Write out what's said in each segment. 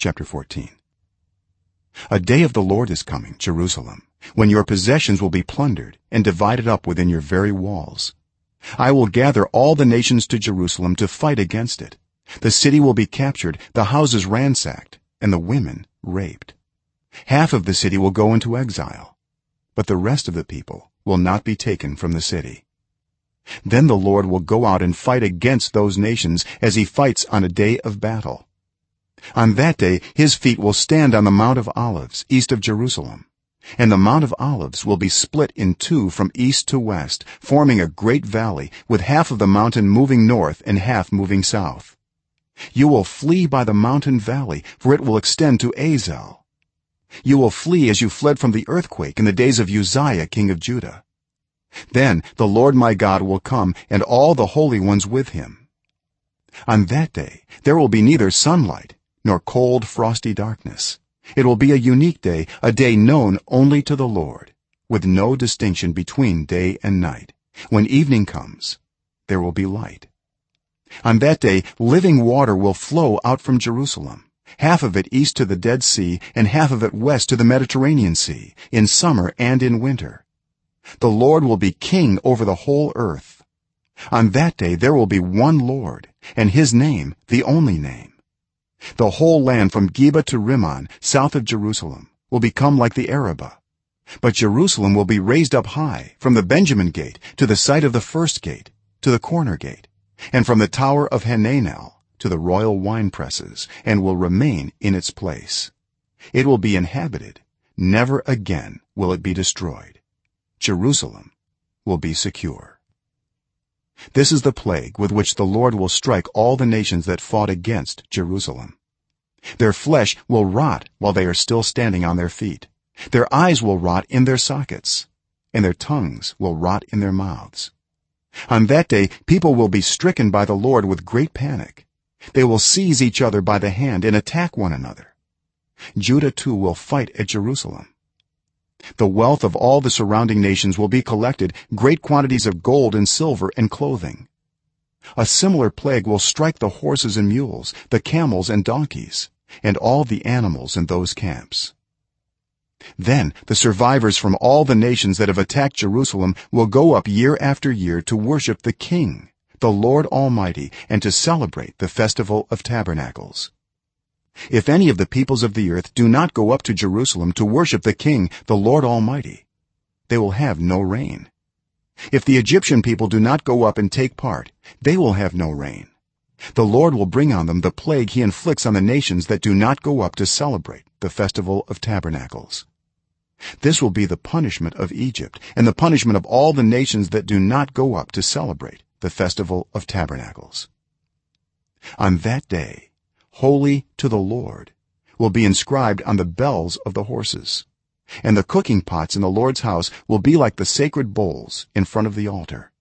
chapter 14 a day of the lord is coming jerusalem when your possessions will be plundered and divided up within your very walls. I will gather all the nations to jerusalem to fight against it. The city will be captured the houses ransacked and the women raped. Half of the city will go into exile but the rest of the people will not be taken from the city. Then the lord will go out and fight against those nations as he fights on a day of battle on that day his feet will stand on the mount of olives east of jerusalem. And the mount of olives will be split in two from east to west forming a great valley with half of the mountain moving north and half moving south. You will flee by the mountain valley for it will extend to azel. You will flee as you fled from the earthquake in the days of uzziah king of judah. Then the lord my god will come and all the holy ones with him. On that day there will be neither sunlight nor cold frosty darkness. It will be a unique day a day known only to the lord with no distinction between day and night. When evening comes there will be light. On that day living water will flow out from jerusalem half of it east to the dead sea and half of it west to the mediterranean sea in summer and in winter. The lord will be king over the whole earth. On that day there will be one lord and his name the only name the whole land from geba to rimmon south of jerusalem will become like the arabah. But jerusalem will be raised up high from the benjamin gate to the site of the first gate to the corner gate and from the tower of hananel to the royal wine presses and will remain in its place. It will be inhabited. Never again will it be destroyed. Jerusalem will be secure this is the plague with which the lord will strike all the nations that fought against jerusalem. Their flesh will rot while they are still standing on their feet. Their eyes will rot in their sockets and their tongues will rot in their mouths. On that day people will be stricken by the lord with great panic. They will seize each other by the hand and attack one another. Judah too will fight at jerusalem the wealth of all the surrounding nations will be collected great quantities of gold and silver and clothing. A similar plague will strike the horses and mules the camels and donkeys and all the animals in those camps. Then the survivors from all the nations that have attacked jerusalem will go up year after year to worship the king the lord almighty and to celebrate the festival of tabernacles if any of the peoples of the earth do not go up to jerusalem to worship the king the lord almighty they will have no rain if the egyptian people do not go up and take part they will have no rain the lord will bring on them the plague he inflicts on the nations that do not go up to celebrate the festival of tabernacles. This will be the punishment of egypt and the punishment of all the nations that do not go up to celebrate the festival of tabernacles. On that day holy to the lord will be inscribed on the bells of the horses. And the cooking pots in the lord's house will be like the sacred bowls in front of the altar.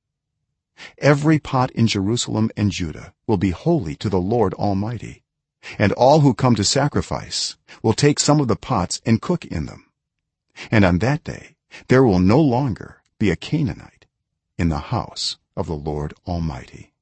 Every pot in jerusalem and judah will be holy to the lord almighty. And all who come to sacrifice will take some of the pots and cook in them. And on that day there will no longer be a canaanite in the house of the lord almighty